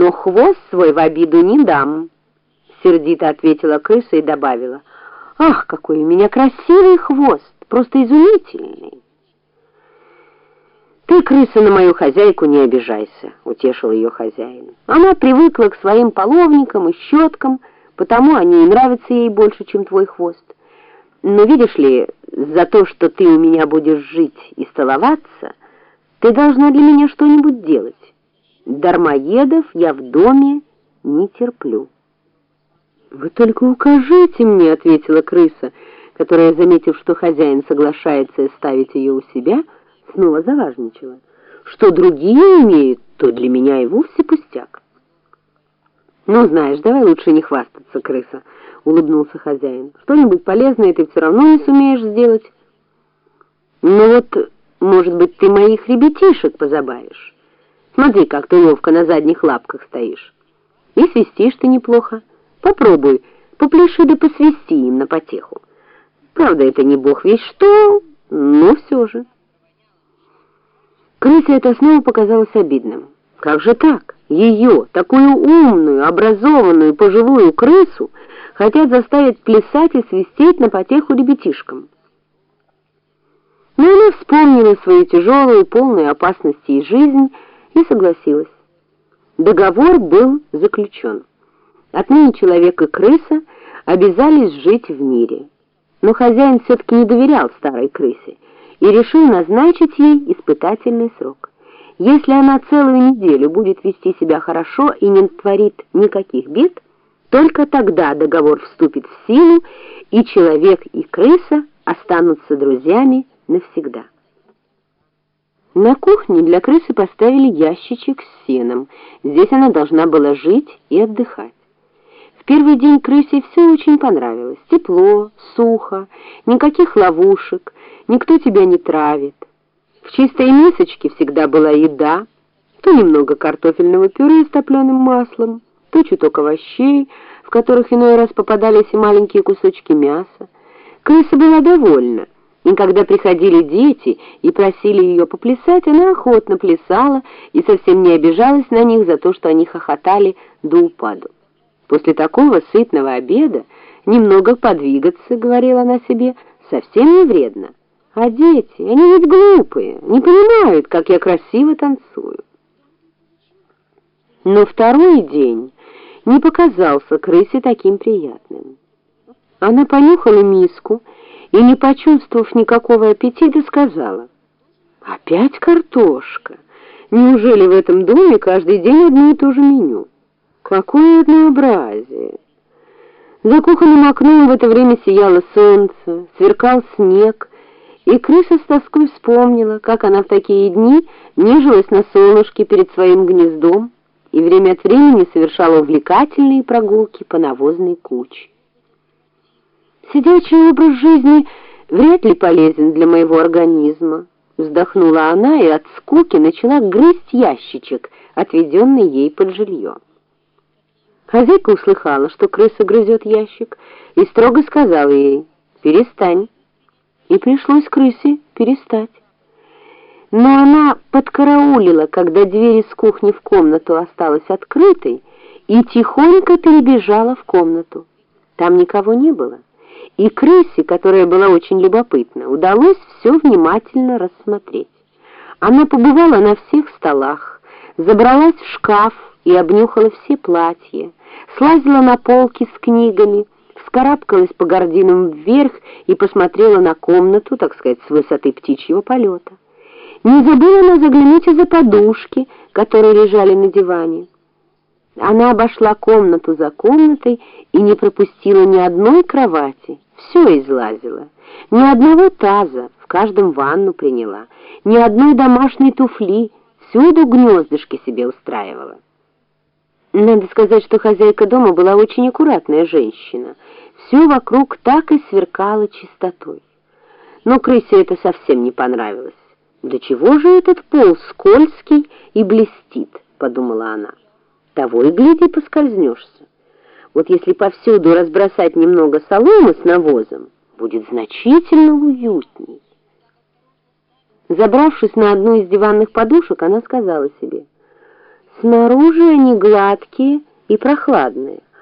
но хвост свой в обиду не дам», — сердито ответила крыса и добавила. «Ах, какой у меня красивый хвост, просто изумительный!» «Ты, крыса, на мою хозяйку не обижайся», — утешил ее хозяин. «Она привыкла к своим половникам и щеткам, потому они и нравятся ей больше, чем твой хвост. Но видишь ли, за то, что ты у меня будешь жить и столоваться, ты должна для меня что-нибудь делать. Дармоедов я в доме не терплю». «Вы только укажите мне», — ответила крыса, которая, заметив, что хозяин соглашается оставить ее у себя, — снова заважничала. Что другие имеют, то для меня и вовсе пустяк. «Ну, знаешь, давай лучше не хвастаться, крыса», — улыбнулся хозяин. «Что-нибудь полезное ты все равно не сумеешь сделать». «Ну вот, может быть, ты моих ребятишек позабавишь. Смотри, как ты ловко на задних лапках стоишь. И свистишь ты неплохо. Попробуй, попляши да посвисти им на потеху. Правда, это не бог весь что, но все же». Крысе это снова показалось обидным. Как же так? Ее, такую умную, образованную, пожилую крысу, хотят заставить плясать и свистеть на потеху ребятишкам. Но она вспомнила свою тяжелую, полную опасности жизнь и согласилась. Договор был заключен. Отныне человек и крыса обязались жить в мире. Но хозяин все-таки не доверял старой крысе и решил назначить ей испытательный срок. Если она целую неделю будет вести себя хорошо и не творит никаких бед, только тогда договор вступит в силу, и человек и крыса останутся друзьями навсегда. На кухне для крысы поставили ящичек с сеном. Здесь она должна была жить и отдыхать. В первый день крысе все очень понравилось. Тепло, сухо, никаких ловушек, никто тебя не травит. В чистой мисочке всегда была еда, то немного картофельного пюре с топленым маслом, то чуток овощей, в которых иной раз попадались и маленькие кусочки мяса. Крыса была довольна, и когда приходили дети и просили ее поплясать, она охотно плясала и совсем не обижалась на них за то, что они хохотали до упаду. После такого сытного обеда немного подвигаться, говорила она себе, совсем не вредно. А дети, они ведь глупые, не понимают, как я красиво танцую. Но второй день не показался крысе таким приятным. Она понюхала миску и, не почувствовав никакого аппетита, сказала, «Опять картошка! Неужели в этом доме каждый день одно и то же меню? Какое однообразие!» За кухонным окном в это время сияло солнце, сверкал снег, и крыса с тоской вспомнила, как она в такие дни нежилась на солнышке перед своим гнездом и время от времени совершала увлекательные прогулки по навозной куче. «Сидячий образ жизни вряд ли полезен для моего организма», вздохнула она и от скуки начала грызть ящичек, отведенный ей под жилье. Хозяйка услыхала, что крыса грызет ящик, и строго сказала ей «Перестань» и пришлось крысе перестать. Но она подкараулила, когда дверь из кухни в комнату осталась открытой, и тихонько перебежала в комнату. Там никого не было, и крысе, которая была очень любопытна, удалось все внимательно рассмотреть. Она побывала на всех столах, забралась в шкаф и обнюхала все платья, слазила на полки с книгами, вскарабкалась по гординам вверх и посмотрела на комнату, так сказать, с высоты птичьего полета. Не забыла она заглянуть и за подушки, которые лежали на диване. Она обошла комнату за комнатой и не пропустила ни одной кровати, все излазила. Ни одного таза, в каждом ванну приняла, ни одной домашней туфли, всюду гнездышки себе устраивала. Надо сказать, что хозяйка дома была очень аккуратная женщина. Все вокруг так и сверкало чистотой. Но крысе это совсем не понравилось. «Да чего же этот пол скользкий и блестит?» — подумала она. «Того и гляди, поскользнешься. Вот если повсюду разбросать немного соломы с навозом, будет значительно уютней». Забравшись на одну из диванных подушек, она сказала себе — Снаружи они гладкие и прохладные.